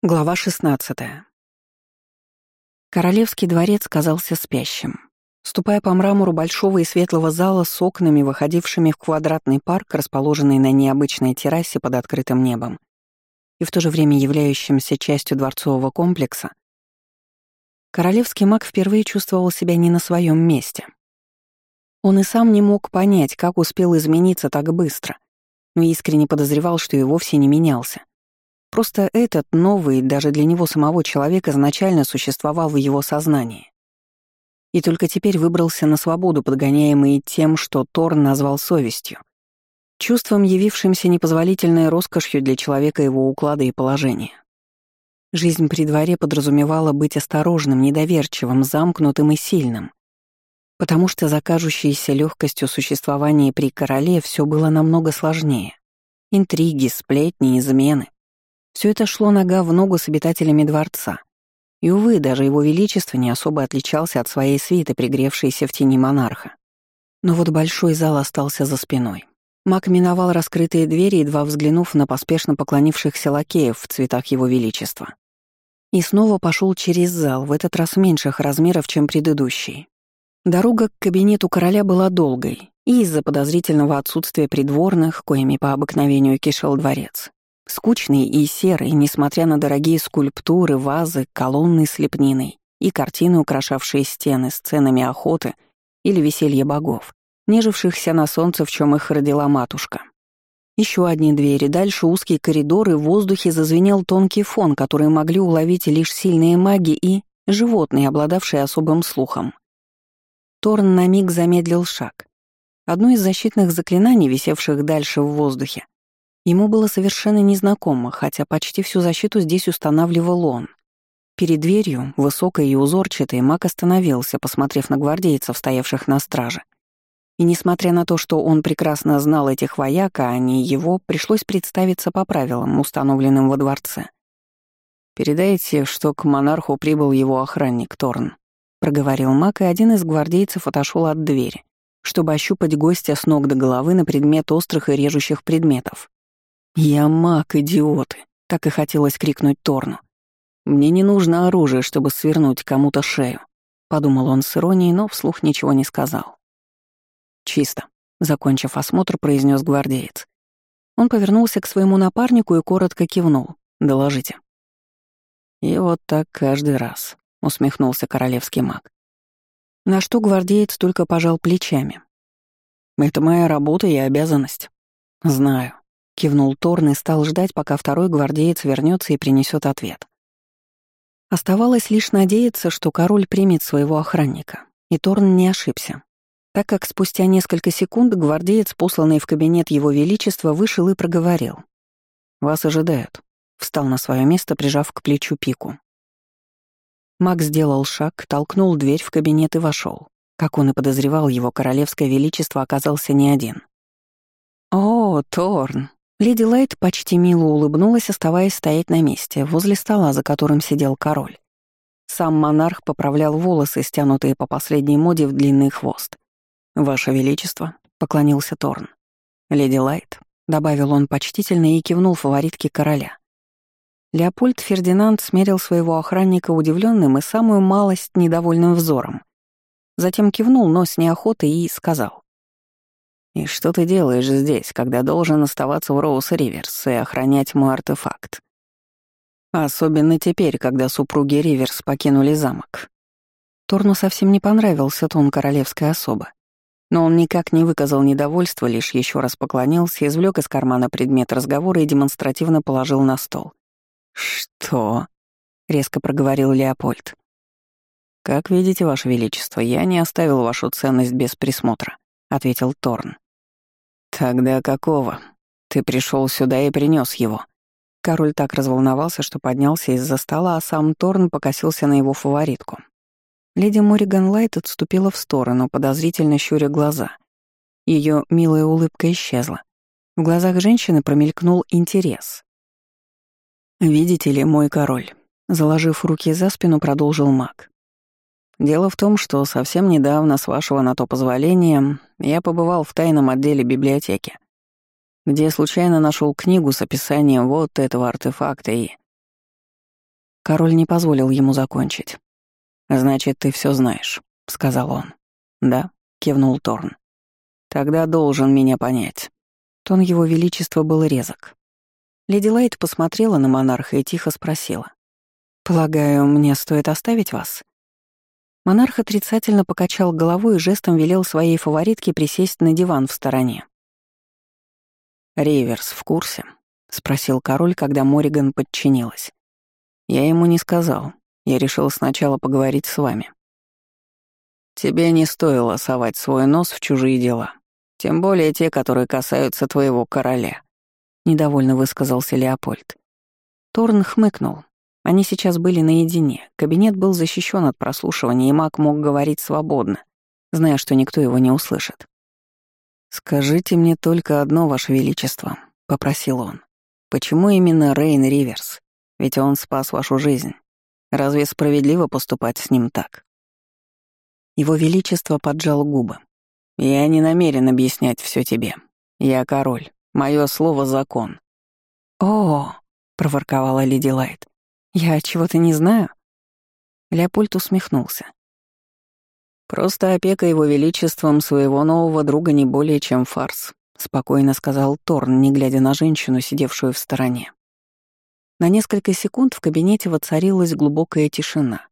Глава 16. Королевский дворец казался спящим. Ступая по мрамору большого и светлого зала с окнами, выходившими в квадратный парк, расположенный на необычной террасе под открытым небом, и в то же время являющимся частью дворцового комплекса, королевский маг впервые чувствовал себя не на своем месте. Он и сам не мог понять, как успел измениться так быстро, но искренне подозревал, что и вовсе не менялся. Просто этот новый, даже для него самого человек изначально существовал в его сознании. И только теперь выбрался на свободу, подгоняемый тем, что Торн назвал совестью. Чувством, явившимся непозволительной роскошью для человека его уклада и положения. Жизнь при дворе подразумевала быть осторожным, недоверчивым, замкнутым и сильным. Потому что за кажущейся легкостью существования при короле все было намного сложнее. Интриги, сплетни, измены. Все это шло нога в ногу с обитателями дворца. И, увы, даже его величество не особо отличался от своей свиты, пригревшейся в тени монарха. Но вот большой зал остался за спиной. Маг миновал раскрытые двери, едва взглянув на поспешно поклонившихся лакеев в цветах его величества. И снова пошел через зал, в этот раз меньших размеров, чем предыдущий. Дорога к кабинету короля была долгой, и из-за подозрительного отсутствия придворных, коими по обыкновению кишел дворец, Скучный и серый, несмотря на дорогие скульптуры, вазы, колонны с лепниной и картины, украшавшие стены сценами охоты или веселья богов, нежившихся на солнце, в чем их родила матушка. Еще одни двери, дальше узкие коридоры, в воздухе зазвенел тонкий фон, который могли уловить лишь сильные маги и животные, обладавшие особым слухом. Торн на миг замедлил шаг. Одно из защитных заклинаний, висевших дальше в воздухе, Ему было совершенно незнакомо, хотя почти всю защиту здесь устанавливал он. Перед дверью, высокой и узорчатой, маг остановился, посмотрев на гвардейцев, стоявших на страже. И несмотря на то, что он прекрасно знал этих вояк, а не его, пришлось представиться по правилам, установленным во дворце. «Передайте, что к монарху прибыл его охранник Торн», — проговорил маг, и один из гвардейцев отошел от двери, чтобы ощупать гостя с ног до головы на предмет острых и режущих предметов. «Я маг, идиоты!» — так и хотелось крикнуть Торну. «Мне не нужно оружие, чтобы свернуть кому-то шею», — подумал он с иронией, но вслух ничего не сказал. «Чисто», — закончив осмотр, произнес гвардеец. Он повернулся к своему напарнику и коротко кивнул. «Доложите». «И вот так каждый раз», — усмехнулся королевский маг. На что гвардеец только пожал плечами. «Это моя работа и обязанность». «Знаю», Кивнул Торн и стал ждать, пока второй гвардеец вернется и принесет ответ. Оставалось лишь надеяться, что король примет своего охранника. И Торн не ошибся, так как спустя несколько секунд гвардеец, посланный в кабинет его величества, вышел и проговорил. «Вас ожидают», — встал на свое место, прижав к плечу пику. Макс сделал шаг, толкнул дверь в кабинет и вошел. Как он и подозревал, его королевское величество оказался не один. «О, Торн!» Леди Лайт почти мило улыбнулась, оставаясь стоять на месте, возле стола, за которым сидел король. Сам монарх поправлял волосы, стянутые по последней моде в длинный хвост. «Ваше Величество», — поклонился Торн. «Леди Лайт», — добавил он почтительно и кивнул фаворитке короля. Леопольд Фердинанд смерил своего охранника удивленным и самую малость недовольным взором. Затем кивнул, но с неохотой, и сказал. «И что ты делаешь здесь, когда должен оставаться в Роуз-Риверс и охранять мой артефакт? Особенно теперь, когда супруги Риверс покинули замок». Торну совсем не понравился тон королевской особы. Но он никак не выказал недовольства, лишь еще раз поклонился, извлек из кармана предмет разговора и демонстративно положил на стол. «Что?» — резко проговорил Леопольд. «Как видите, Ваше Величество, я не оставил вашу ценность без присмотра», — ответил Торн. «Тогда какого? Ты пришел сюда и принес его». Король так разволновался, что поднялся из-за стола, а сам Торн покосился на его фаворитку. Леди Мориган Лайт отступила в сторону, подозрительно щуря глаза. Ее милая улыбка исчезла. В глазах женщины промелькнул интерес. «Видите ли, мой король», — заложив руки за спину, продолжил маг. Дело в том, что совсем недавно, с вашего на то позволения, я побывал в тайном отделе библиотеки, где случайно нашел книгу с описанием вот этого артефакта и... Король не позволил ему закончить. «Значит, ты все знаешь», — сказал он. «Да», — кивнул Торн. «Тогда должен меня понять». Тон его величества был резок. Леди Лайт посмотрела на монарха и тихо спросила. «Полагаю, мне стоит оставить вас?» Монарх отрицательно покачал головой и жестом велел своей фаворитке присесть на диван в стороне. «Риверс в курсе?» — спросил король, когда Мориган подчинилась. «Я ему не сказал. Я решил сначала поговорить с вами». «Тебе не стоило совать свой нос в чужие дела, тем более те, которые касаются твоего короля», — недовольно высказался Леопольд. Торн хмыкнул. Они сейчас были наедине, кабинет был защищен от прослушивания, и маг мог говорить свободно, зная, что никто его не услышит. «Скажите мне только одно, Ваше Величество», — попросил он. «Почему именно Рейн Риверс? Ведь он спас вашу жизнь. Разве справедливо поступать с ним так?» Его Величество поджал губы. «Я не намерен объяснять все тебе. Я король. Мое слово — закон». «О!» — проворковала леди Лайт. «Я чего-то не знаю?» Леопольд усмехнулся. «Просто опека его величеством своего нового друга не более чем фарс», — спокойно сказал Торн, не глядя на женщину, сидевшую в стороне. На несколько секунд в кабинете воцарилась глубокая тишина.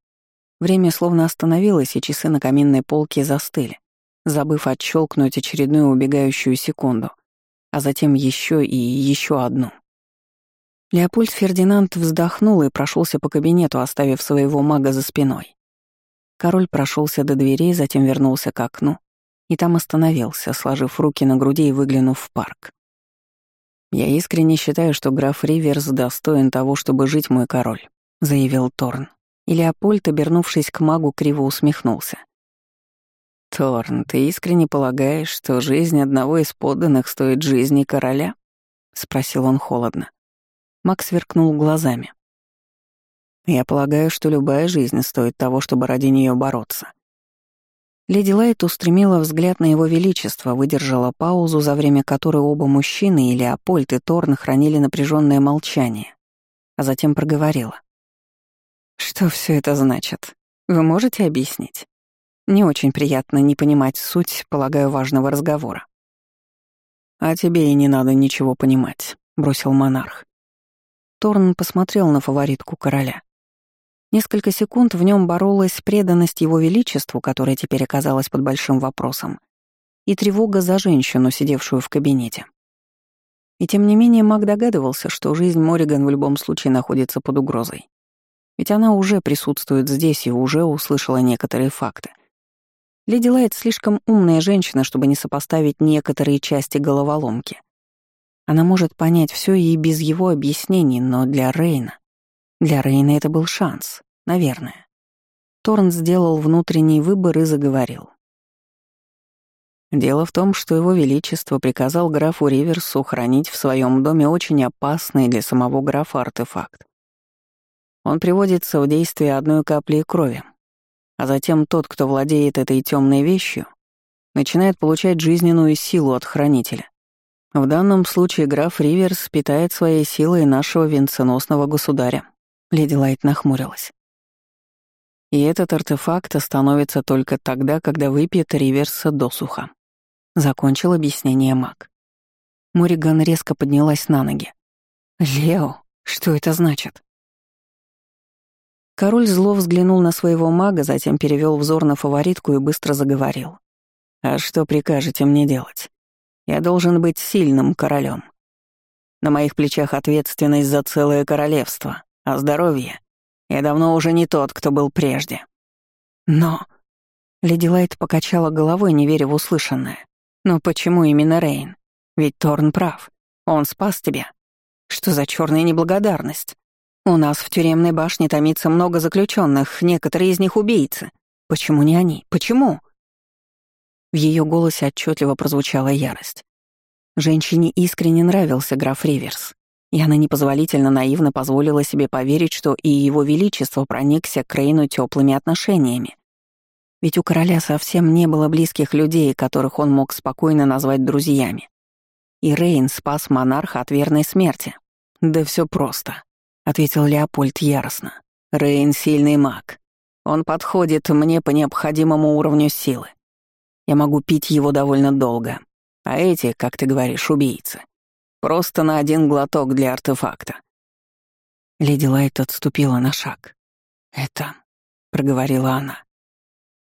Время словно остановилось, и часы на каминной полке застыли, забыв отщелкнуть очередную убегающую секунду, а затем еще и еще одну. Леопольд Фердинанд вздохнул и прошелся по кабинету, оставив своего мага за спиной. Король прошелся до дверей, затем вернулся к окну и там остановился, сложив руки на груди и выглянув в парк. «Я искренне считаю, что граф Риверс достоин того, чтобы жить мой король», — заявил Торн. И Леопольд, обернувшись к магу, криво усмехнулся. «Торн, ты искренне полагаешь, что жизнь одного из подданных стоит жизни короля?» — спросил он холодно. Маг сверкнул глазами. Я полагаю, что любая жизнь стоит того, чтобы ради нее бороться. Леди Лайт устремила взгляд на его величество, выдержала паузу, за время которой оба мужчины, и Леопольд, и Торн хранили напряженное молчание, а затем проговорила. «Что все это значит? Вы можете объяснить? Не очень приятно не понимать суть, полагаю, важного разговора». «А тебе и не надо ничего понимать», — бросил монарх. Торн посмотрел на фаворитку короля. Несколько секунд в нем боролась преданность его величеству, которая теперь оказалась под большим вопросом, и тревога за женщину, сидевшую в кабинете. И тем не менее Мак догадывался, что жизнь Мориган в любом случае находится под угрозой. Ведь она уже присутствует здесь и уже услышала некоторые факты. Леди Лайт слишком умная женщина, чтобы не сопоставить некоторые части головоломки. Она может понять все и без его объяснений, но для Рейна для Рейна это был шанс, наверное. Торн сделал внутренний выбор и заговорил. Дело в том, что его величество приказал графу Риверсу хранить в своем доме очень опасный для самого графа артефакт. Он приводится в действие одной капли крови, а затем тот, кто владеет этой темной вещью, начинает получать жизненную силу от хранителя. В данном случае граф Риверс питает своей силой нашего венценосного государя, Леди Лайт нахмурилась. И этот артефакт остановится только тогда, когда выпьет реверса досуха. Закончил объяснение маг. Мориган резко поднялась на ноги. «Лео, что это значит?» Король зло взглянул на своего мага, затем перевел взор на фаворитку и быстро заговорил. «А что прикажете мне делать? Я должен быть сильным королем. На моих плечах ответственность за целое королевство а здоровье. Я давно уже не тот, кто был прежде. Но... Леди Лайт покачала головой, не веря в услышанное. Но почему именно Рейн? Ведь Торн прав. Он спас тебя. Что за черная неблагодарность? У нас в тюремной башне томится много заключенных, некоторые из них убийцы. Почему не они? Почему? В ее голосе отчетливо прозвучала ярость. Женщине искренне нравился граф Риверс. И она непозволительно наивно позволила себе поверить, что и его величество проникся к Рейну теплыми отношениями. Ведь у короля совсем не было близких людей, которых он мог спокойно назвать друзьями. И Рейн спас монарха от верной смерти. «Да все просто», — ответил Леопольд яростно. Рейн — сильный маг. Он подходит мне по необходимому уровню силы. Я могу пить его довольно долго. А эти, как ты говоришь, убийцы. Просто на один глоток для артефакта. Леди Лайт отступила на шаг. «Это...» — проговорила она.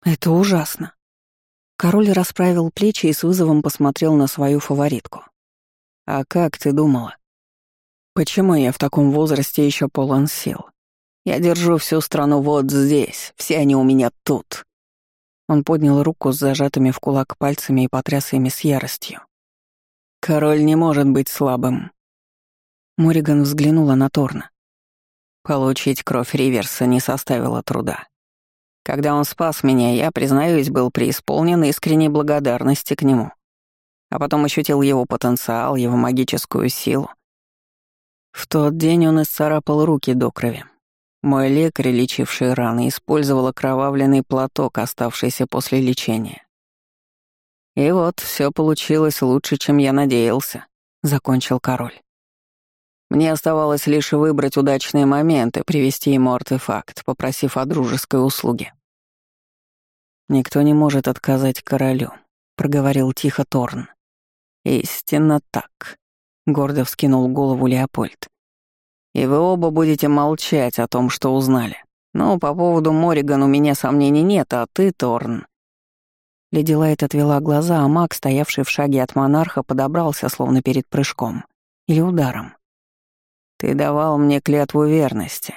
«Это ужасно». Король расправил плечи и с вызовом посмотрел на свою фаворитку. «А как ты думала? Почему я в таком возрасте еще полон сил? Я держу всю страну вот здесь, все они у меня тут». Он поднял руку с зажатыми в кулак пальцами и потряс ими с яростью. «Король не может быть слабым». Мориган взглянула на Торна. Получить кровь Риверса не составило труда. Когда он спас меня, я, признаюсь, был преисполнен искренней благодарности к нему. А потом ощутил его потенциал, его магическую силу. В тот день он исцарапал руки до крови. Мой лекарь, лечивший раны, использовал окровавленный платок, оставшийся после лечения. И вот, все получилось лучше, чем я надеялся, — закончил король. Мне оставалось лишь выбрать удачные моменты, привести ему артефакт, попросив о дружеской услуге. «Никто не может отказать королю», — проговорил тихо Торн. «Истинно так», — гордо вскинул голову Леопольд. И вы оба будете молчать о том, что узнали. Но по поводу Мориган у меня сомнений нет, а ты, Торн...» Леди Лайт отвела глаза, а маг, стоявший в шаге от монарха, подобрался, словно перед прыжком. Или ударом. «Ты давал мне клятву верности.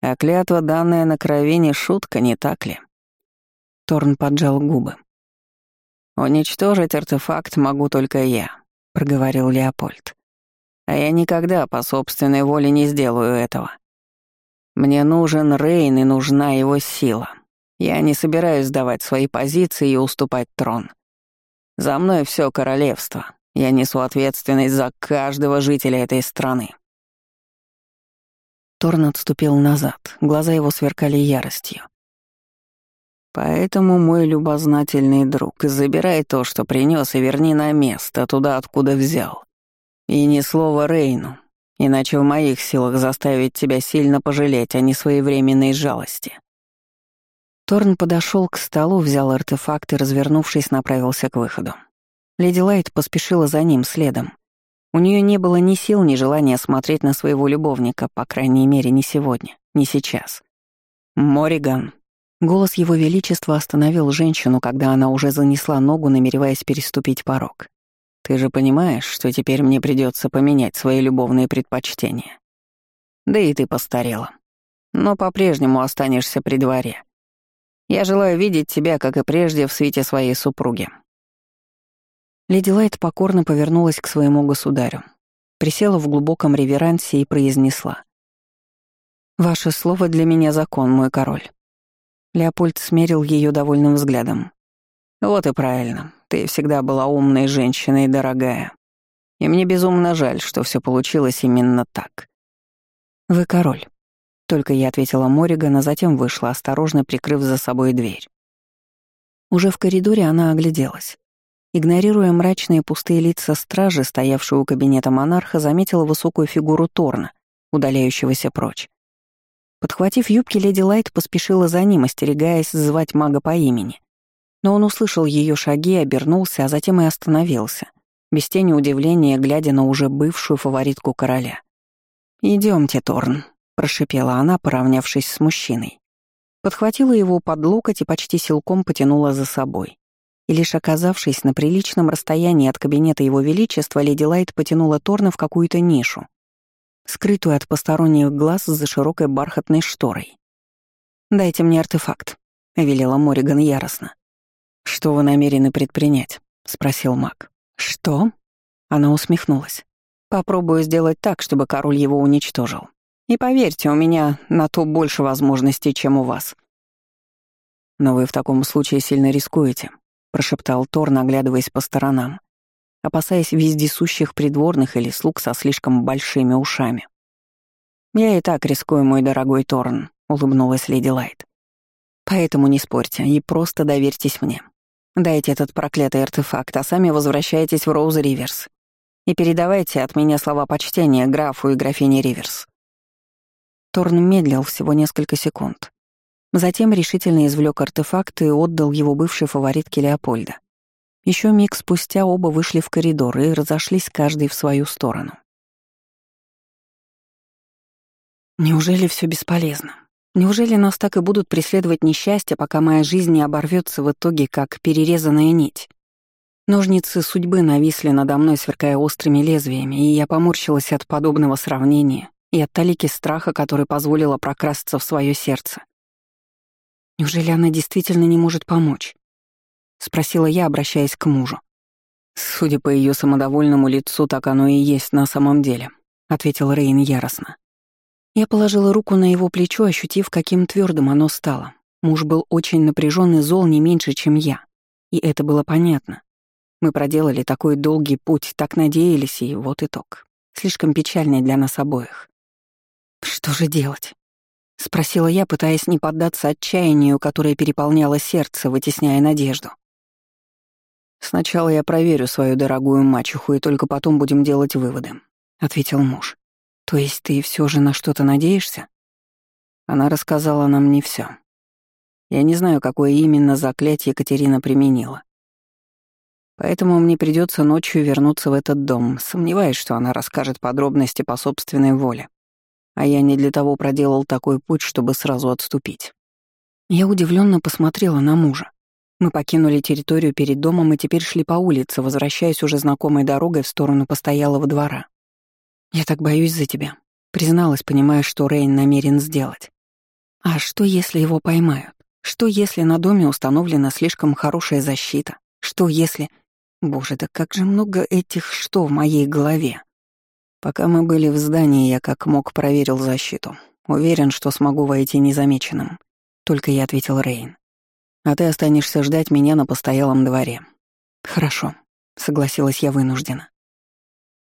А клятва, данная на крови, не шутка, не так ли?» Торн поджал губы. «Уничтожить артефакт могу только я», — проговорил Леопольд. А я никогда по собственной воле не сделаю этого. Мне нужен Рейн и нужна его сила. Я не собираюсь сдавать свои позиции и уступать трон. За мной все королевство. Я несу ответственность за каждого жителя этой страны. Торн отступил назад, глаза его сверкали яростью. Поэтому, мой любознательный друг, забирай то, что принес, и верни на место, туда, откуда взял. И ни слова Рейну, иначе в моих силах заставить тебя сильно пожалеть о несвоевременной жалости. Торн подошел к столу, взял артефакт и, развернувшись, направился к выходу. Леди Лайт поспешила за ним следом. У нее не было ни сил, ни желания смотреть на своего любовника, по крайней мере, не сегодня, не сейчас. Мориган. Голос его величества остановил женщину, когда она уже занесла ногу, намереваясь переступить порог. Ты же понимаешь, что теперь мне придется поменять свои любовные предпочтения. Да и ты постарела. Но по-прежнему останешься при дворе. Я желаю видеть тебя, как и прежде, в свете своей супруги». Леди Лайт покорно повернулась к своему государю, присела в глубоком реверансе и произнесла. «Ваше слово для меня закон, мой король». Леопольд смерил ее довольным взглядом. «Вот и правильно. Ты всегда была умной женщиной, дорогая. И мне безумно жаль, что все получилось именно так. Вы король. Только я ответила Мориган, а затем вышла, осторожно прикрыв за собой дверь. Уже в коридоре она огляделась. Игнорируя мрачные пустые лица стражи, стоявшие у кабинета монарха, заметила высокую фигуру Торна, удаляющегося прочь. Подхватив юбки, леди Лайт поспешила за ним, остерегаясь звать мага по имени. Но он услышал ее шаги, обернулся, а затем и остановился, без тени удивления, глядя на уже бывшую фаворитку короля. Идемте, Торн», — прошипела она, поравнявшись с мужчиной. Подхватила его под локоть и почти силком потянула за собой. И лишь оказавшись на приличном расстоянии от кабинета его величества, леди Лайт потянула Торна в какую-то нишу, скрытую от посторонних глаз за широкой бархатной шторой. «Дайте мне артефакт», — велела Мориган яростно. «Что вы намерены предпринять?» — спросил маг. «Что?» — она усмехнулась. «Попробую сделать так, чтобы король его уничтожил. И поверьте, у меня на то больше возможностей, чем у вас». «Но вы в таком случае сильно рискуете», — прошептал Тор, наглядываясь по сторонам, опасаясь вездесущих придворных или слуг со слишком большими ушами. «Я и так рискую, мой дорогой Торн», — улыбнулась леди Лайт. «Поэтому не спорьте и просто доверьтесь мне. Дайте этот проклятый артефакт, а сами возвращайтесь в Роуз Риверс. И передавайте от меня слова почтения графу и графине Риверс. Торн медлил всего несколько секунд. Затем решительно извлек артефакт и отдал его бывшей фаворитке Леопольда. Еще миг спустя оба вышли в коридор и разошлись каждый в свою сторону. Неужели все бесполезно? Неужели нас так и будут преследовать несчастья, пока моя жизнь не оборвется в итоге, как перерезанная нить? Ножницы судьбы нависли надо мной, сверкая острыми лезвиями, и я поморщилась от подобного сравнения и от талики страха, который позволила прокрасться в свое сердце. «Неужели она действительно не может помочь?» — спросила я, обращаясь к мужу. «Судя по ее самодовольному лицу, так оно и есть на самом деле», — ответил Рейн яростно. Я положила руку на его плечо, ощутив, каким твердым оно стало. Муж был очень напряженный зол не меньше, чем я. И это было понятно. Мы проделали такой долгий путь, так надеялись, и вот итог. Слишком печальный для нас обоих. «Что же делать?» — спросила я, пытаясь не поддаться отчаянию, которое переполняло сердце, вытесняя надежду. «Сначала я проверю свою дорогую мачеху, и только потом будем делать выводы», — ответил муж. «То есть ты все же на что-то надеешься?» Она рассказала нам не все. Я не знаю, какое именно заклятие Екатерина применила. Поэтому мне придется ночью вернуться в этот дом, сомневаясь, что она расскажет подробности по собственной воле. А я не для того проделал такой путь, чтобы сразу отступить. Я удивленно посмотрела на мужа. Мы покинули территорию перед домом и теперь шли по улице, возвращаясь уже знакомой дорогой в сторону постоялого двора. «Я так боюсь за тебя», — призналась, понимая, что Рейн намерен сделать. «А что, если его поймают? Что, если на доме установлена слишком хорошая защита? Что, если...» Боже, да как же много этих «что» в моей голове. Пока мы были в здании, я как мог проверил защиту. Уверен, что смогу войти незамеченным. Только я ответил Рейн. А ты останешься ждать меня на постоялом дворе. Хорошо, согласилась я вынуждена.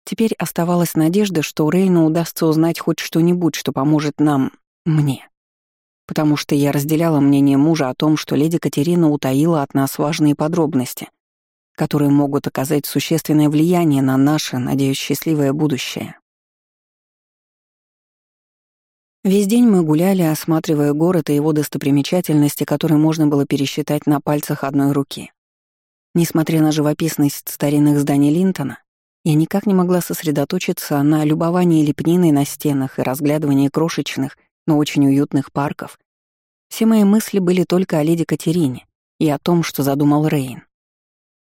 Теперь оставалась надежда, что Рейну удастся узнать хоть что-нибудь, что поможет нам, мне. Потому что я разделяла мнение мужа о том, что леди Катерина утаила от нас важные подробности, которые могут оказать существенное влияние на наше, надеюсь, счастливое будущее. Весь день мы гуляли, осматривая город и его достопримечательности, которые можно было пересчитать на пальцах одной руки. Несмотря на живописность старинных зданий Линтона, я никак не могла сосредоточиться на любовании лепниной на стенах и разглядывании крошечных, но очень уютных парков. Все мои мысли были только о леди Катерине и о том, что задумал Рейн.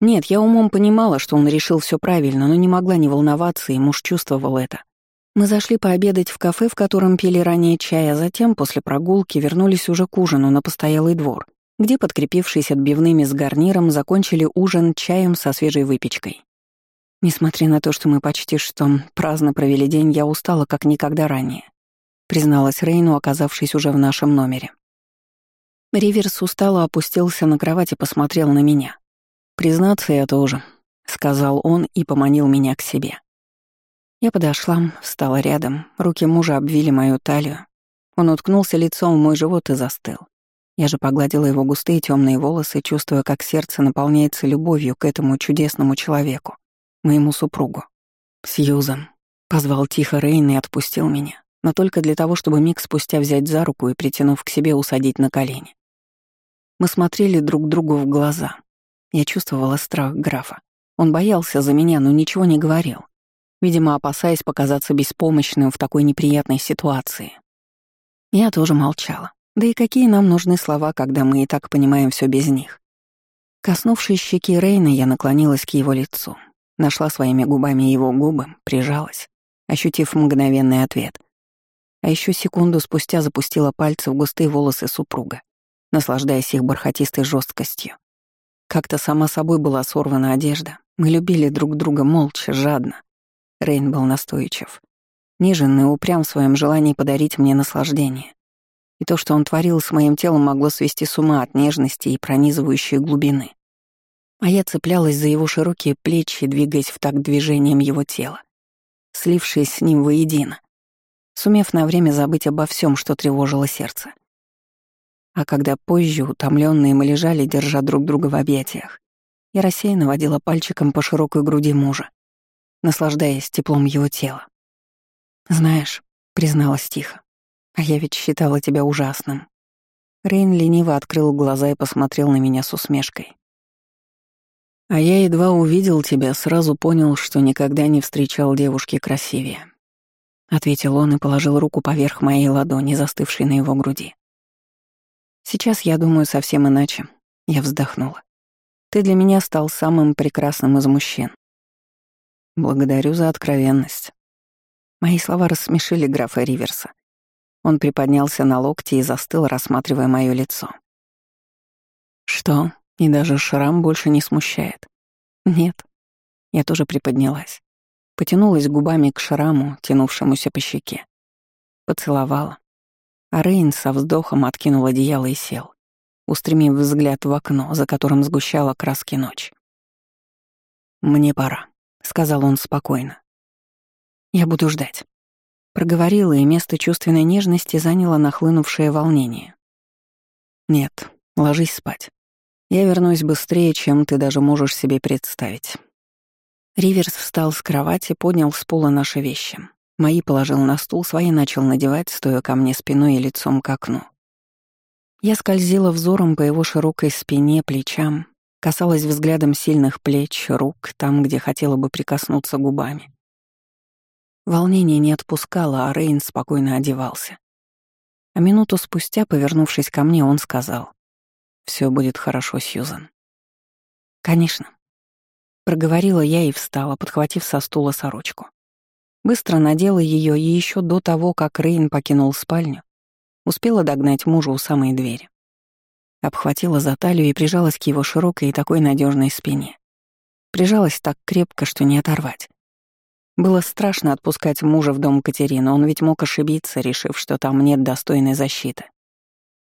Нет, я умом понимала, что он решил все правильно, но не могла не волноваться, и муж чувствовал это. Мы зашли пообедать в кафе, в котором пили ранее чай, а затем, после прогулки, вернулись уже к ужину на постоялый двор, где, подкрепившись отбивными с гарниром, закончили ужин чаем со свежей выпечкой. Несмотря на то, что мы почти что праздно провели день, я устала как никогда ранее, призналась Рейну, оказавшись уже в нашем номере. Риверс устало опустился на кровать и посмотрел на меня. «Признаться, я тоже», — сказал он и поманил меня к себе. Я подошла, встала рядом, руки мужа обвили мою талию. Он уткнулся лицом в мой живот и застыл. Я же погладила его густые темные волосы, чувствуя, как сердце наполняется любовью к этому чудесному человеку, моему супругу. «Сьюзан», — позвал тихо Рейн и отпустил меня, но только для того, чтобы миг спустя взять за руку и, притянув к себе, усадить на колени. Мы смотрели друг другу в глаза — я чувствовала страх графа. Он боялся за меня, но ничего не говорил. Видимо, опасаясь показаться беспомощным в такой неприятной ситуации. Я тоже молчала. Да и какие нам нужны слова, когда мы и так понимаем все без них? Коснувшись щеки Рейна, я наклонилась к его лицу. Нашла своими губами его губы, прижалась, ощутив мгновенный ответ. А еще секунду спустя запустила пальцы в густые волосы супруга, наслаждаясь их бархатистой жесткостью. Как-то сама собой была сорвана одежда. Мы любили друг друга молча, жадно. Рейн был настойчив. Нежен и упрям в своем желании подарить мне наслаждение. И то, что он творил с моим телом, могло свести с ума от нежности и пронизывающей глубины. А я цеплялась за его широкие плечи, двигаясь в такт движением его тела, слившись с ним воедино, сумев на время забыть обо всем, что тревожило сердце. А когда позже, утомленные, мы лежали, держа друг друга в объятиях, я рассеянно водила пальчиком по широкой груди мужа, наслаждаясь теплом его тела. «Знаешь», — призналась тихо, А я ведь считала тебя ужасным. Рейн лениво открыл глаза и посмотрел на меня с усмешкой. А я едва увидел тебя, сразу понял, что никогда не встречал девушки красивее. Ответил он и положил руку поверх моей ладони, застывшей на его груди. Сейчас я думаю совсем иначе. Я вздохнула. Ты для меня стал самым прекрасным из мужчин. Благодарю за откровенность. Мои слова рассмешили графа Риверса. Он приподнялся на локти и застыл, рассматривая мое лицо. Что, и даже шрам больше не смущает? Нет. Я тоже приподнялась. Потянулась губами к шраму, тянувшемуся по щеке. Поцеловала. А Рейн со вздохом откинул одеяло и сел, устремив взгляд в окно, за которым сгущала краски ночь. «Мне пора», — сказал он спокойно. «Я буду ждать». Проговорила, и место чувственной нежности заняло нахлынувшее волнение. «Нет, ложись спать. Я вернусь быстрее, чем ты даже можешь себе представить». Риверс встал с кровати, поднял с пола наши вещи. Мои положил на стул, свои начал надевать, стоя ко мне спиной и лицом к окну. Я скользила взором по его широкой спине, плечам, касалась взглядом сильных плеч, рук, там, где хотела бы прикоснуться губами. Волнение не отпускало, а Рейн спокойно одевался. А минуту спустя, повернувшись ко мне, он сказал, «Всё будет хорошо, Сьюзан». «Конечно». Проговорила я и встала, подхватив со стула сорочку. Быстро надела ее и еще до того, как Рейн покинул спальню, успела догнать мужа у самой двери. Обхватила за талию и прижалась к его широкой и такой надежной спине. Прижалась так крепко, что не оторвать. Было страшно отпускать мужа в дом Катерины, он ведь мог ошибиться, решив, что там нет достойной защиты.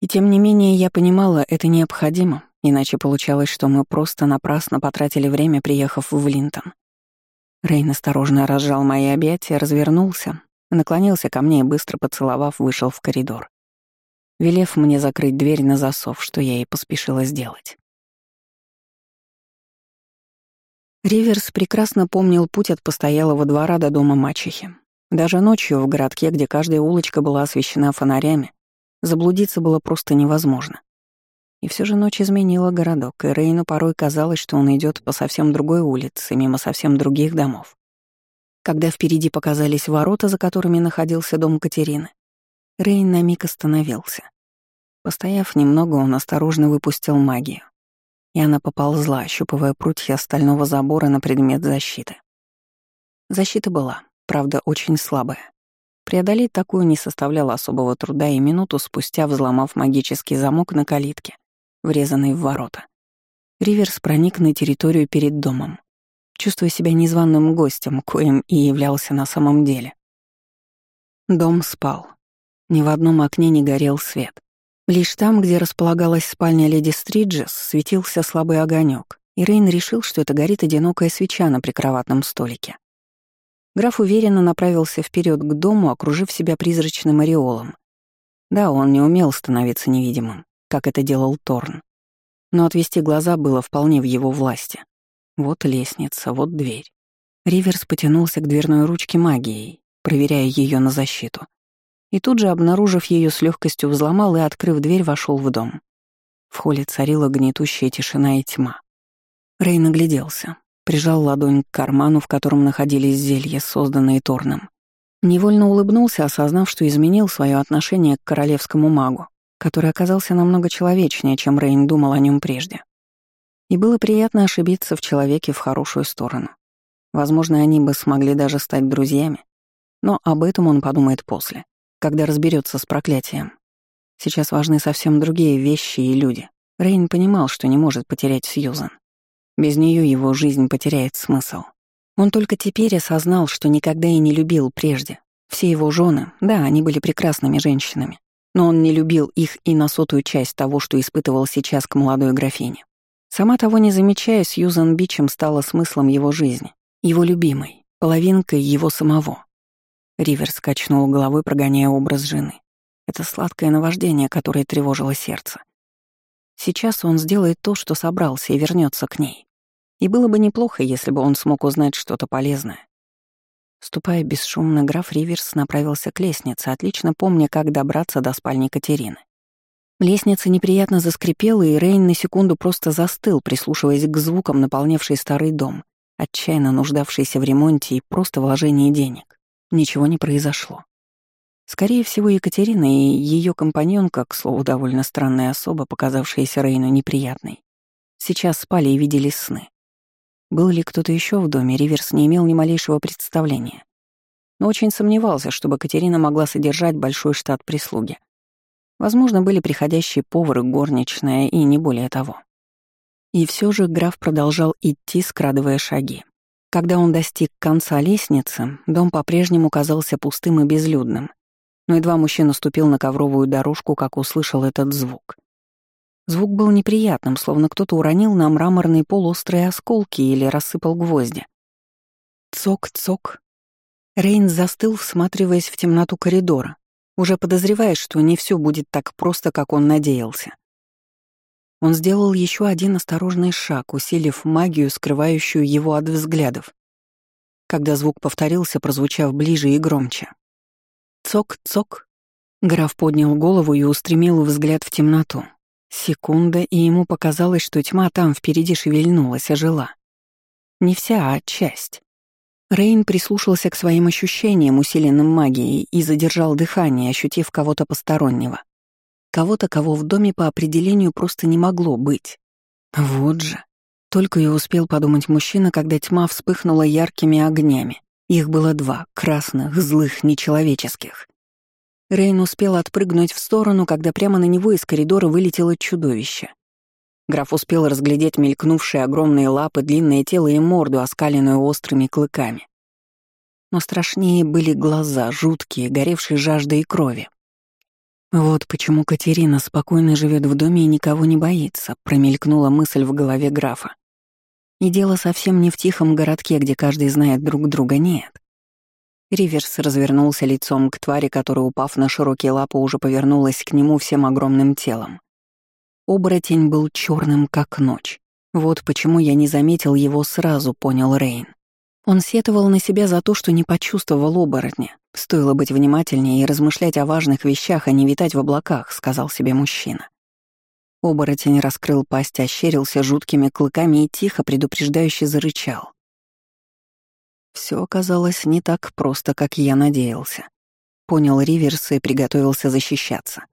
И тем не менее я понимала, это необходимо, иначе получалось, что мы просто напрасно потратили время, приехав в Линтон. Рейн осторожно разжал мои объятия, развернулся, наклонился ко мне и, быстро поцеловав, вышел в коридор, велев мне закрыть дверь на засов, что я и поспешила сделать. Риверс прекрасно помнил путь от постоялого двора до дома мачехи. Даже ночью в городке, где каждая улочка была освещена фонарями, заблудиться было просто невозможно. И все же ночь изменила городок, и Рейну порой казалось, что он идет по совсем другой улице, мимо совсем других домов. Когда впереди показались ворота, за которыми находился дом Катерины, Рейн на миг остановился. Постояв немного, он осторожно выпустил магию. И она поползла, ощупывая прутья стального забора на предмет защиты. Защита была, правда, очень слабая. Преодолеть такую не составляло особого труда, и минуту спустя, взломав магический замок на калитке, врезанный в ворота. Риверс проник на территорию перед домом, чувствуя себя незваным гостем, коим и являлся на самом деле. Дом спал. Ни в одном окне не горел свет. Лишь там, где располагалась спальня леди Стриджес, светился слабый огонек, и Рейн решил, что это горит одинокая свеча на прикроватном столике. Граф уверенно направился вперед к дому, окружив себя призрачным ореолом. Да, он не умел становиться невидимым, как это делал Торн. Но отвести глаза было вполне в его власти. Вот лестница, вот дверь. Риверс потянулся к дверной ручке магией, проверяя ее на защиту. И тут же, обнаружив ее с легкостью, взломал и, открыв дверь, вошел в дом. В холле царила гнетущая тишина и тьма. Рей нагляделся, прижал ладонь к карману, в котором находились зелья, созданные Торном. Невольно улыбнулся, осознав, что изменил свое отношение к королевскому магу который оказался намного человечнее, чем Рейн думал о нем прежде. И было приятно ошибиться в человеке в хорошую сторону. Возможно, они бы смогли даже стать друзьями. Но об этом он подумает после, когда разберется с проклятием. Сейчас важны совсем другие вещи и люди. Рейн понимал, что не может потерять Сьюзан. Без нее его жизнь потеряет смысл. Он только теперь осознал, что никогда и не любил прежде. Все его жены, да, они были прекрасными женщинами, но он не любил их и на сотую часть того, что испытывал сейчас к молодой графине. Сама того не замечая, Сьюзан Бичем стала смыслом его жизни, его любимой, половинкой его самого. Ривер скачнул головой, прогоняя образ жены. Это сладкое наваждение, которое тревожило сердце. Сейчас он сделает то, что собрался, и вернется к ней. И было бы неплохо, если бы он смог узнать что-то полезное. Ступая бесшумно, граф Риверс направился к лестнице, отлично помня, как добраться до спальни Катерины. Лестница неприятно заскрипела, и Рейн на секунду просто застыл, прислушиваясь к звукам, наполнявший старый дом, отчаянно нуждавшийся в ремонте и просто вложении денег. Ничего не произошло. Скорее всего, Екатерина и ее компаньонка, к слову, довольно странная особа, показавшаяся Рейну неприятной, сейчас спали и видели сны. Был ли кто-то еще в доме, Риверс не имел ни малейшего представления. Но очень сомневался, чтобы Катерина могла содержать большой штат прислуги. Возможно, были приходящие повары, горничная и не более того. И все же граф продолжал идти, скрадывая шаги. Когда он достиг конца лестницы, дом по-прежнему казался пустым и безлюдным. Но едва мужчина ступил на ковровую дорожку, как услышал этот звук. Звук был неприятным, словно кто-то уронил на мраморный пол острые осколки или рассыпал гвозди. Цок-цок. Рейн застыл, всматриваясь в темноту коридора, уже подозревая, что не все будет так просто, как он надеялся. Он сделал еще один осторожный шаг, усилив магию, скрывающую его от взглядов. Когда звук повторился, прозвучав ближе и громче. Цок-цок. Граф поднял голову и устремил взгляд в темноту. Секунда, и ему показалось, что тьма там впереди шевельнулась, ожила. Не вся, а часть. Рейн прислушался к своим ощущениям, усиленным магией, и задержал дыхание, ощутив кого-то постороннего. Кого-то, кого в доме по определению просто не могло быть. Вот же. Только и успел подумать мужчина, когда тьма вспыхнула яркими огнями. Их было два — красных, злых, нечеловеческих. Рейн успел отпрыгнуть в сторону, когда прямо на него из коридора вылетело чудовище. Граф успел разглядеть мелькнувшие огромные лапы, длинное тело и морду, оскаленную острыми клыками. Но страшнее были глаза, жуткие, горевшие жаждой крови. «Вот почему Катерина спокойно живет в доме и никого не боится», — промелькнула мысль в голове графа. И дело совсем не в тихом городке, где каждый знает друг друга, нет. Риверс развернулся лицом к твари, которая, упав на широкие лапы, уже повернулась к нему всем огромным телом. Оборотень был черным, как ночь. Вот почему я не заметил его сразу, понял Рейн. Он сетовал на себя за то, что не почувствовал оборотня. Стоило быть внимательнее и размышлять о важных вещах, а не витать в облаках, сказал себе мужчина. Оборотень раскрыл пасть, ощерился жуткими клыками и тихо предупреждающе зарычал. Все оказалось не так просто, как я надеялся. Понял Риверс и приготовился защищаться.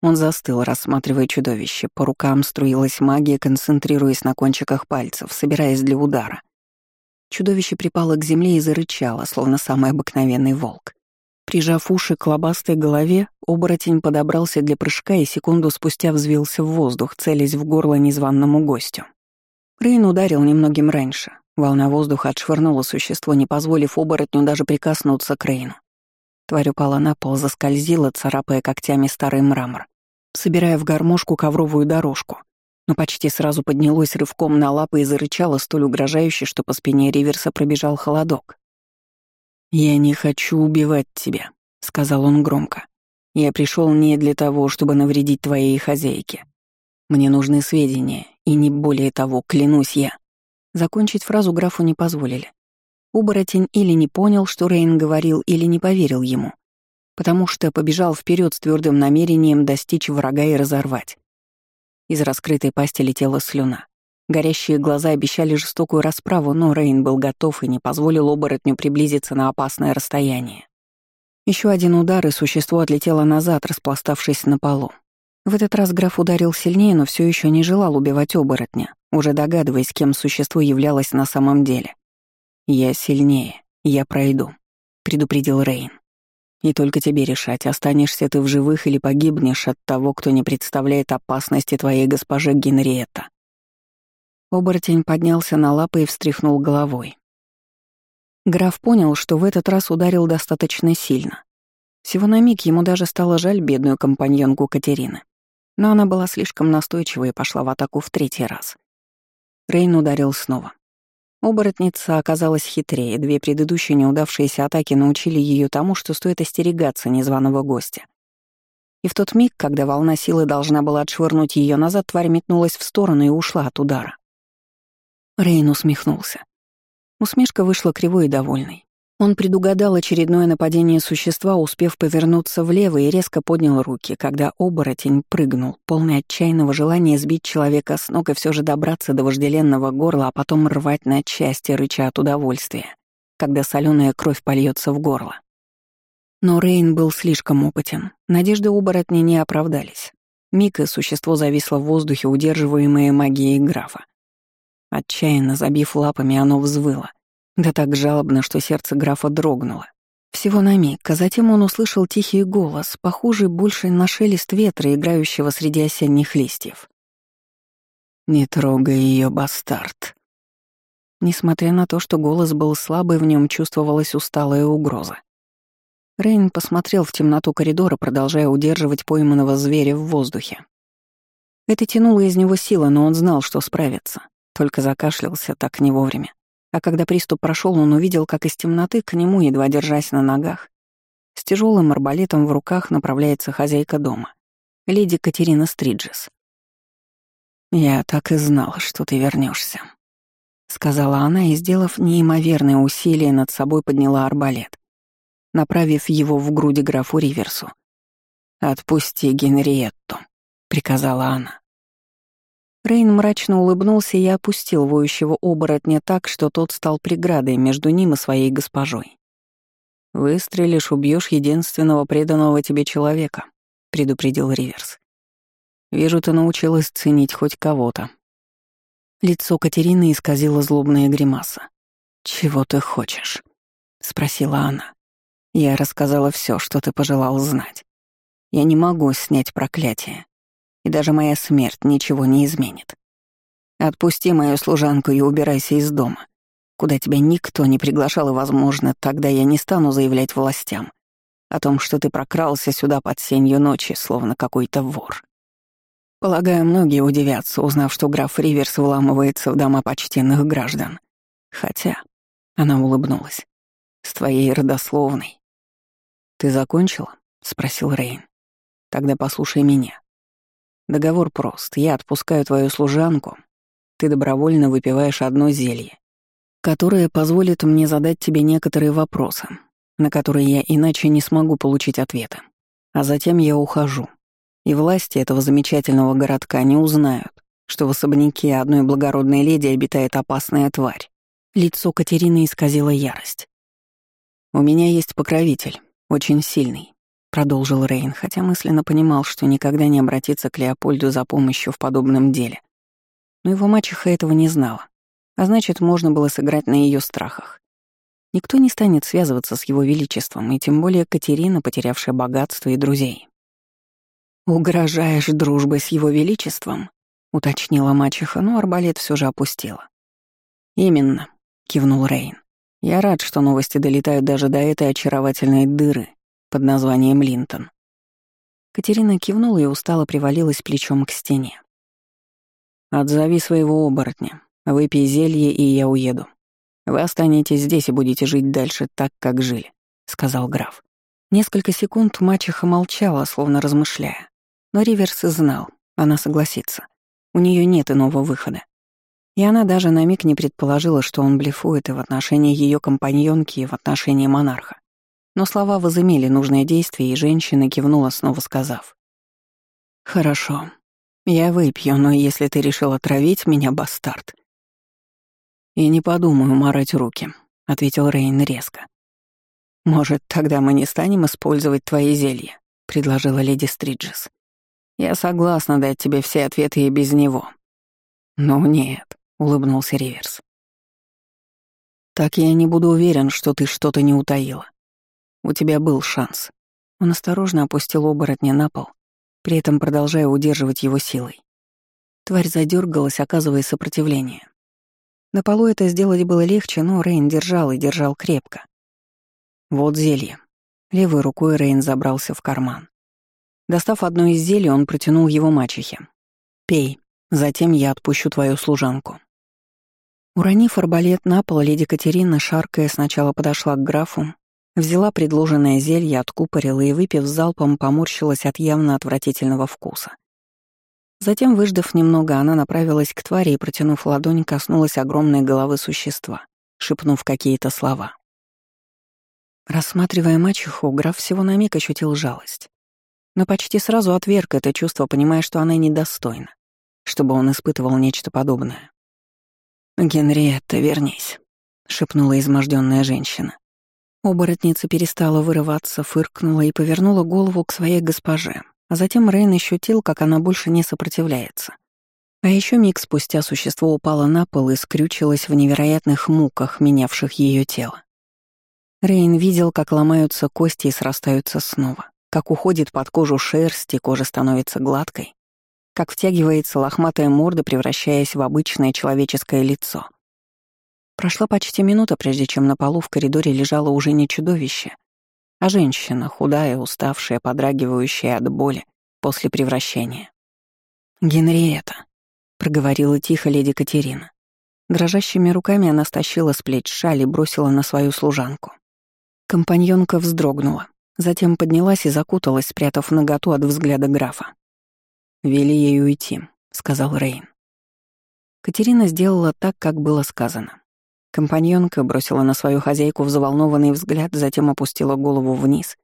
Он застыл, рассматривая чудовище. По рукам струилась магия, концентрируясь на кончиках пальцев, собираясь для удара. Чудовище припало к земле и зарычало, словно самый обыкновенный волк. Прижав уши к лобастой голове, оборотень подобрался для прыжка и секунду спустя взвился в воздух, целясь в горло незваному гостю. Рейн ударил немногим раньше, Волна воздуха отшвырнула существо, не позволив оборотню даже прикоснуться к Рейну. Тварь упала на пол, заскользила, царапая когтями старый мрамор, собирая в гармошку ковровую дорожку, но почти сразу поднялось рывком на лапы и зарычало столь угрожающе, что по спине Риверса пробежал холодок. «Я не хочу убивать тебя», — сказал он громко. «Я пришел не для того, чтобы навредить твоей хозяйке. Мне нужны сведения, и не более того, клянусь я». Закончить фразу графу не позволили. Уборотень или не понял, что Рейн говорил, или не поверил ему, потому что побежал вперед с твердым намерением достичь врага и разорвать. Из раскрытой пасти летела слюна. Горящие глаза обещали жестокую расправу, но Рейн был готов и не позволил оборотню приблизиться на опасное расстояние. Еще один удар, и существо отлетело назад, распластавшись на полу. В этот раз граф ударил сильнее, но все еще не желал убивать оборотня, уже догадываясь, кем существо являлось на самом деле. «Я сильнее, я пройду», — предупредил Рейн. «И только тебе решать, останешься ты в живых или погибнешь от того, кто не представляет опасности твоей госпоже Генриетта». Оборотень поднялся на лапы и встряхнул головой. Граф понял, что в этот раз ударил достаточно сильно. Всего на миг ему даже стало жаль бедную компаньонку Катерины. Но она была слишком настойчива и пошла в атаку в третий раз. Рейн ударил снова. Оборотница оказалась хитрее, две предыдущие неудавшиеся атаки научили ее тому, что стоит остерегаться незваного гостя. И в тот миг, когда волна силы должна была отшвырнуть ее назад, тварь метнулась в сторону и ушла от удара. Рейн усмехнулся. Усмешка вышла кривой и довольной. Он предугадал очередное нападение существа, успев повернуться влево и резко поднял руки, когда оборотень прыгнул, полный отчаянного желания сбить человека с ног и все же добраться до вожделенного горла, а потом рвать на части, рыча от удовольствия, когда соленая кровь польется в горло. Но Рейн был слишком опытен. Надежды оборотня не оправдались. Миг и существо зависло в воздухе, удерживаемое магией графа. Отчаянно забив лапами, оно взвыло. Да так жалобно, что сердце графа дрогнуло. Всего на миг, а затем он услышал тихий голос, похожий больше на шелест ветра, играющего среди осенних листьев. «Не трогай ее, бастард». Несмотря на то, что голос был слабый, в нем чувствовалась усталая угроза. Рейн посмотрел в темноту коридора, продолжая удерживать пойманного зверя в воздухе. Это тянуло из него сила, но он знал, что справится, только закашлялся так не вовремя. А когда приступ прошел, он увидел, как из темноты к нему, едва держась на ногах, с тяжелым арбалетом в руках направляется хозяйка дома, леди Катерина Стриджес. «Я так и знала, что ты вернешься, сказала она и, сделав неимоверное усилие над собой, подняла арбалет, направив его в груди графу Риверсу. «Отпусти Генриетту», — приказала она. Рейн мрачно улыбнулся и опустил воющего оборотня так, что тот стал преградой между ним и своей госпожой. «Выстрелишь, убьешь единственного преданного тебе человека», — предупредил Риверс. «Вижу, ты научилась ценить хоть кого-то». Лицо Катерины исказило злобная гримаса. «Чего ты хочешь?» — спросила она. «Я рассказала все, что ты пожелал знать. Я не могу снять проклятие и даже моя смерть ничего не изменит. Отпусти мою служанку и убирайся из дома, куда тебя никто не приглашал, и, возможно, тогда я не стану заявлять властям о том, что ты прокрался сюда под сенью ночи, словно какой-то вор. Полагаю, многие удивятся, узнав, что граф Риверс выламывается в дома почтенных граждан. Хотя, она улыбнулась, с твоей родословной. «Ты закончила?» — спросил Рейн. «Тогда послушай меня. Договор прост. Я отпускаю твою служанку. Ты добровольно выпиваешь одно зелье, которое позволит мне задать тебе некоторые вопросы, на которые я иначе не смогу получить ответы. А затем я ухожу. И власти этого замечательного городка не узнают, что в особняке одной благородной леди обитает опасная тварь. Лицо Катерины исказило ярость. У меня есть покровитель, очень сильный. — продолжил Рейн, хотя мысленно понимал, что никогда не обратится к Леопольду за помощью в подобном деле. Но его мачеха этого не знала, а значит, можно было сыграть на ее страхах. Никто не станет связываться с его величеством, и тем более Катерина, потерявшая богатство и друзей. «Угрожаешь дружбой с его величеством?» — уточнила мачеха, но арбалет все же опустила. «Именно», — кивнул Рейн. «Я рад, что новости долетают даже до этой очаровательной дыры, под названием Линтон. Катерина кивнула и устало привалилась плечом к стене. «Отзови своего оборотня, выпей зелье, и я уеду. Вы останетесь здесь и будете жить дальше так, как жили», — сказал граф. Несколько секунд мачеха молчала, словно размышляя. Но Риверс знал, она согласится. У нее нет иного выхода. И она даже на миг не предположила, что он блефует и в отношении ее компаньонки, и в отношении монарха. Но слова возымели нужное действие, и женщина кивнула, снова сказав. «Хорошо. Я выпью, но если ты решил отравить меня, бастард...» «И не подумаю марать руки», — ответил Рейн резко. «Может, тогда мы не станем использовать твои зелья?» — предложила леди Стриджес. «Я согласна дать тебе все ответы и без него». «Ну нет», — улыбнулся Риверс. «Так я не буду уверен, что ты что-то не утаила. У тебя был шанс. Он осторожно опустил оборотня на пол, при этом продолжая удерживать его силой. Тварь задергалась, оказывая сопротивление. На полу это сделать было легче, но Рейн держал и держал крепко. Вот зелье. Левой рукой Рейн забрался в карман. Достав одно из зелий, он протянул его мачехе. «Пей, затем я отпущу твою служанку». Уронив арбалет на пол, леди Катерина, шаркая, сначала подошла к графу, Взяла предложенное зелье, откупорила и, выпив залпом, поморщилась от явно отвратительного вкуса. Затем, выждав немного, она направилась к твари и, протянув ладонь, коснулась огромной головы существа, шепнув какие-то слова. Рассматривая мачеху, граф всего на миг ощутил жалость. Но почти сразу отверг это чувство, понимая, что она недостойна, чтобы он испытывал нечто подобное. «Генриетта, вернись», — шепнула изможденная женщина. Оборотница перестала вырываться, фыркнула и повернула голову к своей госпоже, а затем Рейн ощутил, как она больше не сопротивляется. А еще миг спустя существо упало на пол и скрючилось в невероятных муках, менявших ее тело. Рейн видел, как ломаются кости и срастаются снова, как уходит под кожу шерсть и кожа становится гладкой, как втягивается лохматая морда, превращаясь в обычное человеческое лицо. Прошла почти минута, прежде чем на полу в коридоре лежало уже не чудовище, а женщина, худая, уставшая, подрагивающая от боли после превращения. «Генриетта», — проговорила тихо леди Катерина. Дрожащими руками она стащила с плеч шаль и бросила на свою служанку. Компаньонка вздрогнула, затем поднялась и закуталась, спрятав наготу от взгляда графа. «Вели ей уйти», — сказал Рейн. Катерина сделала так, как было сказано. Компаньонка бросила на свою хозяйку взволнованный взгляд, затем опустила голову вниз,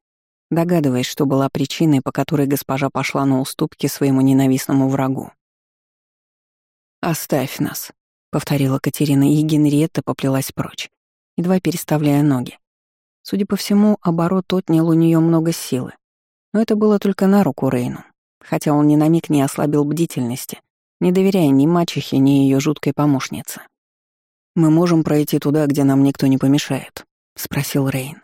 догадываясь, что была причиной, по которой госпожа пошла на уступки своему ненавистному врагу. «Оставь нас», — повторила Катерина, и Генриетта поплелась прочь, едва переставляя ноги. Судя по всему, оборот отнял у нее много силы. Но это было только на руку Рейну, хотя он ни на миг не ослабил бдительности, не доверяя ни мачехе, ни ее жуткой помощнице. «Мы можем пройти туда, где нам никто не помешает», — спросил Рейн.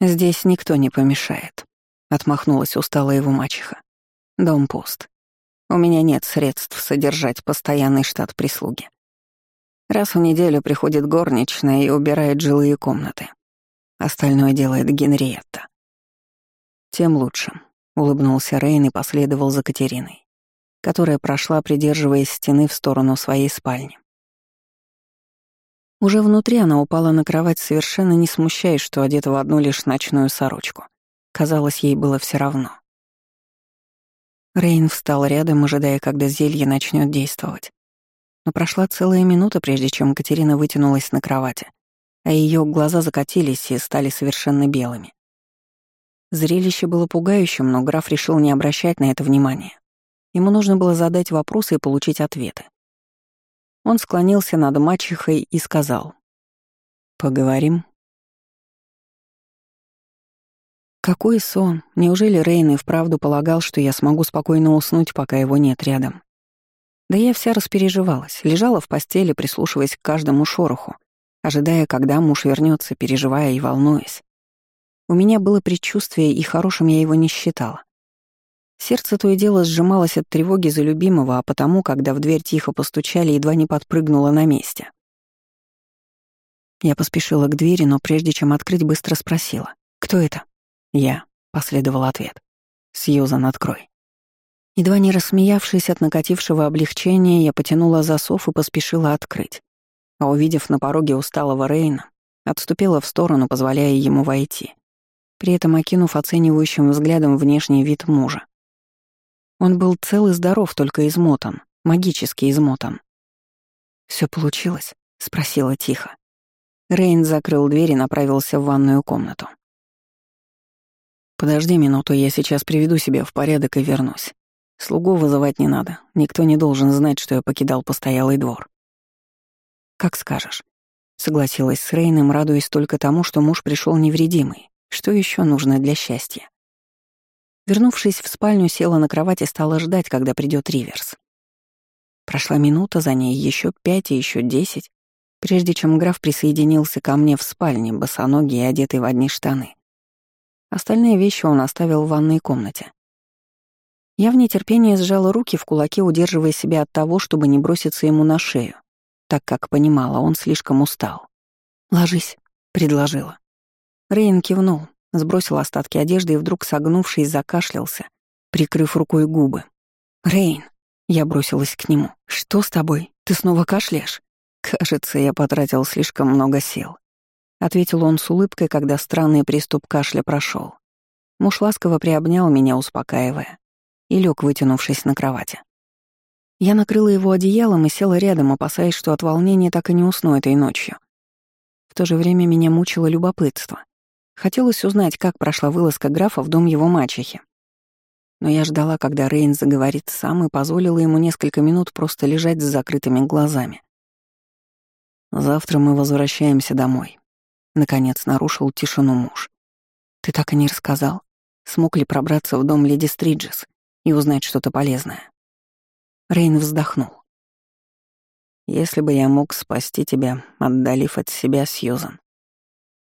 «Здесь никто не помешает», — отмахнулась усталая его мачеха. «Дом пуст. У меня нет средств содержать постоянный штат прислуги. Раз в неделю приходит горничная и убирает жилые комнаты. Остальное делает Генриетта. Тем лучше, улыбнулся Рейн и последовал за Катериной, которая прошла, придерживаясь стены в сторону своей спальни. Уже внутри она упала на кровать, совершенно не смущаясь, что одета в одну лишь ночную сорочку. Казалось, ей было все равно. Рейн встал рядом, ожидая, когда зелье начнет действовать. Но прошла целая минута, прежде чем Катерина вытянулась на кровати а ее глаза закатились и стали совершенно белыми. Зрелище было пугающим, но граф решил не обращать на это внимания. Ему нужно было задать вопросы и получить ответы. Он склонился над мачехой и сказал «Поговорим». Какой сон! Неужели Рейн и вправду полагал, что я смогу спокойно уснуть, пока его нет рядом? Да я вся распереживалась, лежала в постели, прислушиваясь к каждому шороху, ожидая, когда муж вернется, переживая и волнуясь. У меня было предчувствие, и хорошим я его не считала. Сердце то и дело сжималось от тревоги за любимого, а потому, когда в дверь тихо постучали, едва не подпрыгнула на месте. Я поспешила к двери, но прежде чем открыть, быстро спросила. «Кто это?» «Я», — последовал ответ. «Сьюзан, открой». Едва не рассмеявшись от накатившего облегчения, я потянула засов и поспешила открыть а увидев на пороге усталого Рейна, отступила в сторону, позволяя ему войти, при этом окинув оценивающим взглядом внешний вид мужа. Он был цел и здоров, только измотан, магически измотан. Все получилось?» — спросила тихо. Рейн закрыл дверь и направился в ванную комнату. «Подожди минуту, я сейчас приведу себя в порядок и вернусь. Слугу вызывать не надо, никто не должен знать, что я покидал постоялый двор». «Как скажешь», — согласилась с Рейном, радуясь только тому, что муж пришел невредимый. Что еще нужно для счастья? Вернувшись в спальню, села на кровать и стала ждать, когда придет Риверс. Прошла минута, за ней еще пять и еще десять, прежде чем граф присоединился ко мне в спальне, босоногий и одетый в одни штаны. Остальные вещи он оставил в ванной комнате. Я в нетерпении сжала руки в кулаки, удерживая себя от того, чтобы не броситься ему на шею так как понимала, он слишком устал. «Ложись», — предложила. Рейн кивнул, сбросил остатки одежды и вдруг, согнувшись, закашлялся, прикрыв рукой губы. «Рейн», — я бросилась к нему, — «что с тобой? Ты снова кашляешь?» «Кажется, я потратил слишком много сил», — ответил он с улыбкой, когда странный приступ кашля прошел. Муж ласково приобнял меня, успокаивая, и лег, вытянувшись на кровати. Я накрыла его одеялом и села рядом, опасаясь, что от волнения так и не усну этой ночью. В то же время меня мучило любопытство. Хотелось узнать, как прошла вылазка графа в дом его мачехи. Но я ждала, когда Рейн заговорит сам, и позволила ему несколько минут просто лежать с закрытыми глазами. «Завтра мы возвращаемся домой», — наконец нарушил тишину муж. «Ты так и не рассказал, смог ли пробраться в дом леди Стриджес и узнать что-то полезное?» Рейн вздохнул. «Если бы я мог спасти тебя, отдалив от себя Сьюзан,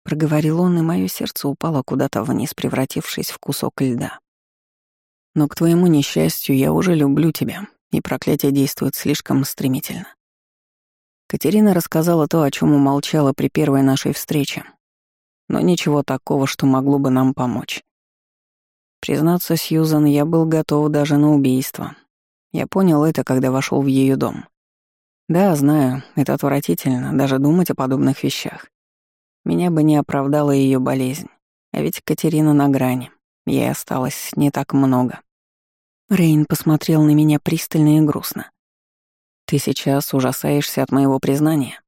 Проговорил он, и мое сердце упало куда-то вниз, превратившись в кусок льда. Но к твоему несчастью я уже люблю тебя, и проклятие действует слишком стремительно. Катерина рассказала то, о чем умолчала при первой нашей встрече, но ничего такого, что могло бы нам помочь. Признаться, Сьюзан, я был готов даже на убийство. Я понял это, когда вошел в ее дом. Да, знаю, это отвратительно, даже думать о подобных вещах. Меня бы не оправдала ее болезнь. А ведь Катерина на грани. Ей осталось не так много. Рейн посмотрел на меня пристально и грустно. «Ты сейчас ужасаешься от моего признания?»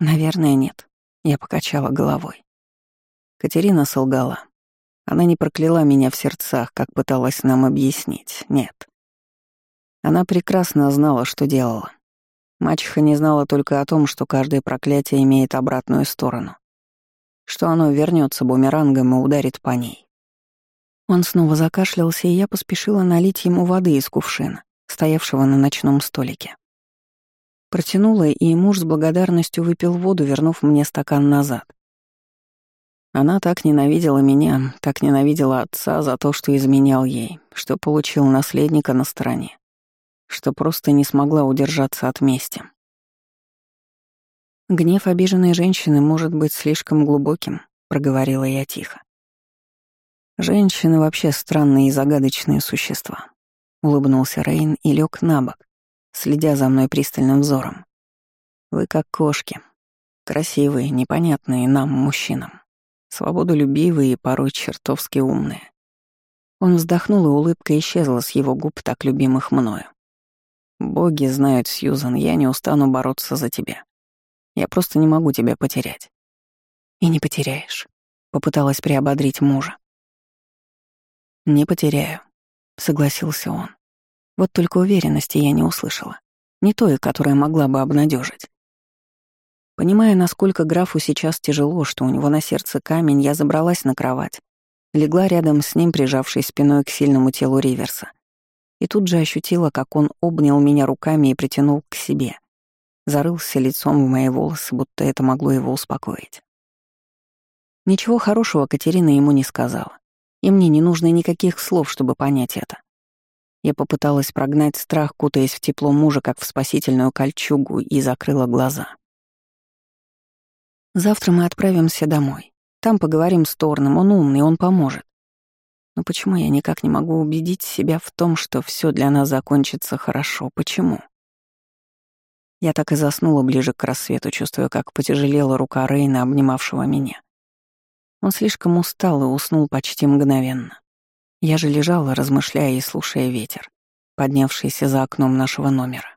«Наверное, нет». Я покачала головой. Катерина солгала. Она не прокляла меня в сердцах, как пыталась нам объяснить. Нет. Она прекрасно знала, что делала. Мачеха не знала только о том, что каждое проклятие имеет обратную сторону что оно вернется бумерангом и ударит по ней. Он снова закашлялся, и я поспешила налить ему воды из кувшина, стоявшего на ночном столике. Протянула, и муж с благодарностью выпил воду, вернув мне стакан назад. Она так ненавидела меня, так ненавидела отца за то, что изменял ей, что получил наследника на стороне, что просто не смогла удержаться от мести. «Гнев обиженной женщины может быть слишком глубоким», — проговорила я тихо. «Женщины вообще странные и загадочные существа», — улыбнулся Рейн и лег на бок, следя за мной пристальным взором. «Вы как кошки, красивые, непонятные нам, мужчинам, свободолюбивые и порой чертовски умные». Он вздохнул, и улыбка исчезла с его губ, так любимых мною. «Боги знают, Сьюзан, я не устану бороться за тебя. Я просто не могу тебя потерять». «И не потеряешь», — попыталась приободрить мужа. «Не потеряю», — согласился он. Вот только уверенности я не услышала. Не той, которая могла бы обнадежить. Понимая, насколько графу сейчас тяжело, что у него на сердце камень, я забралась на кровать, легла рядом с ним, прижавшись спиной к сильному телу Риверса. И тут же ощутила, как он обнял меня руками и притянул к себе зарылся лицом в мои волосы, будто это могло его успокоить. Ничего хорошего Катерина ему не сказала, и мне не нужно никаких слов, чтобы понять это. Я попыталась прогнать страх, кутаясь в тепло мужа, как в спасительную кольчугу, и закрыла глаза. Завтра мы отправимся домой. Там поговорим с Торном, он умный, он поможет. Но почему я никак не могу убедить себя в том, что все для нас закончится хорошо? Почему? Я так и заснула ближе к рассвету, чувствуя, как потяжелела рука Рейна, обнимавшего меня. Он слишком устал и уснул почти мгновенно. Я же лежала, размышляя и слушая ветер, поднявшийся за окном нашего номера.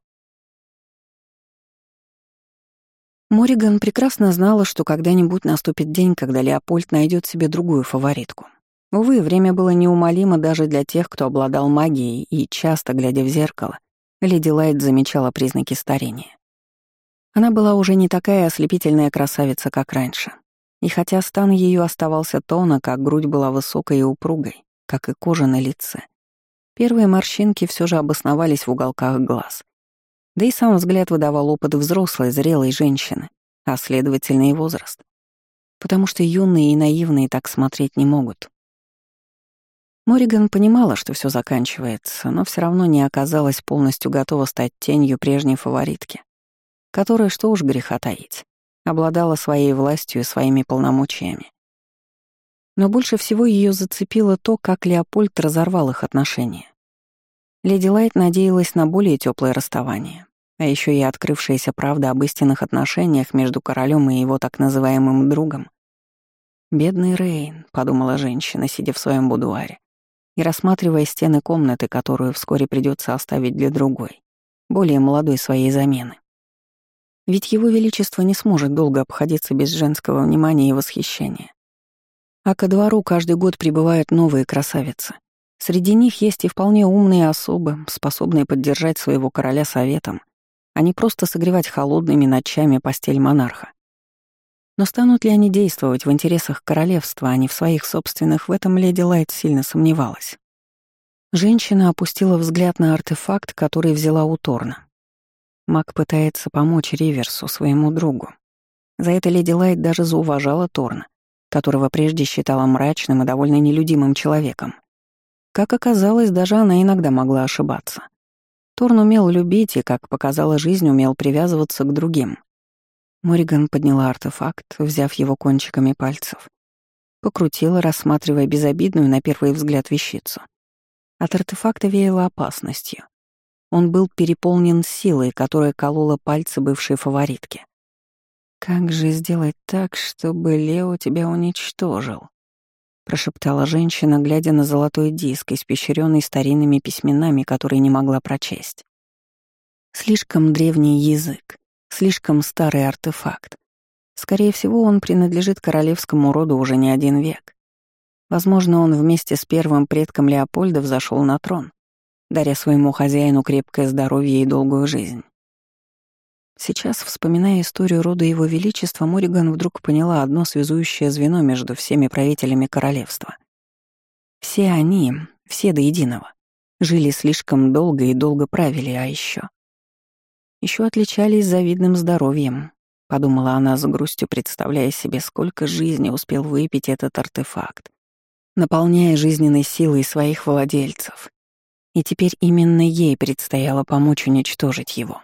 Мориган прекрасно знала, что когда-нибудь наступит день, когда Леопольд найдет себе другую фаворитку. Увы, время было неумолимо даже для тех, кто обладал магией, и, часто глядя в зеркало, Леди Лайт замечала признаки старения. Она была уже не такая ослепительная красавица, как раньше. И хотя стан ее оставался тонок, а грудь была высокой и упругой, как и кожа на лице, первые морщинки все же обосновались в уголках глаз. Да и сам взгляд выдавал опыт взрослой, зрелой женщины, а следовательно и возраст. Потому что юные и наивные так смотреть не могут. Мориган понимала, что все заканчивается, но все равно не оказалась полностью готова стать тенью прежней фаворитки, которая, что уж греха таить, обладала своей властью и своими полномочиями. Но больше всего ее зацепило то, как Леопольд разорвал их отношения. Леди Лайт надеялась на более теплое расставание, а еще и открывшаяся правда об истинных отношениях между королем и его так называемым другом. «Бедный Рейн», — подумала женщина, сидя в своем будуаре и рассматривая стены комнаты, которую вскоре придется оставить для другой, более молодой своей замены. Ведь его величество не сможет долго обходиться без женского внимания и восхищения. А ко двору каждый год прибывают новые красавицы. Среди них есть и вполне умные особы, способные поддержать своего короля советом, а не просто согревать холодными ночами постель монарха. Но станут ли они действовать в интересах королевства, а не в своих собственных, в этом леди Лайт сильно сомневалась. Женщина опустила взгляд на артефакт, который взяла у Торна. Маг пытается помочь Риверсу, своему другу. За это леди Лайт даже зауважала Торна, которого прежде считала мрачным и довольно нелюдимым человеком. Как оказалось, даже она иногда могла ошибаться. Торн умел любить и, как показала жизнь, умел привязываться к другим. Мориган подняла артефакт, взяв его кончиками пальцев. Покрутила, рассматривая безобидную на первый взгляд вещицу. От артефакта веяло опасностью. Он был переполнен силой, которая колола пальцы бывшей фаворитки. «Как же сделать так, чтобы Лео тебя уничтожил?» — прошептала женщина, глядя на золотой диск, испещренный старинными письменами, которые не могла прочесть. Слишком древний язык, слишком старый артефакт. Скорее всего, он принадлежит королевскому роду уже не один век. Возможно, он вместе с первым предком Леопольда взошел на трон, даря своему хозяину крепкое здоровье и долгую жизнь. Сейчас, вспоминая историю рода Его Величества, Мориган вдруг поняла одно связующее звено между всеми правителями королевства. Все они, все до единого, жили слишком долго и долго правили, а еще. Еще отличались завидным здоровьем, подумала она с грустью, представляя себе, сколько жизни успел выпить этот артефакт, наполняя жизненной силой своих владельцев. И теперь именно ей предстояло помочь уничтожить его.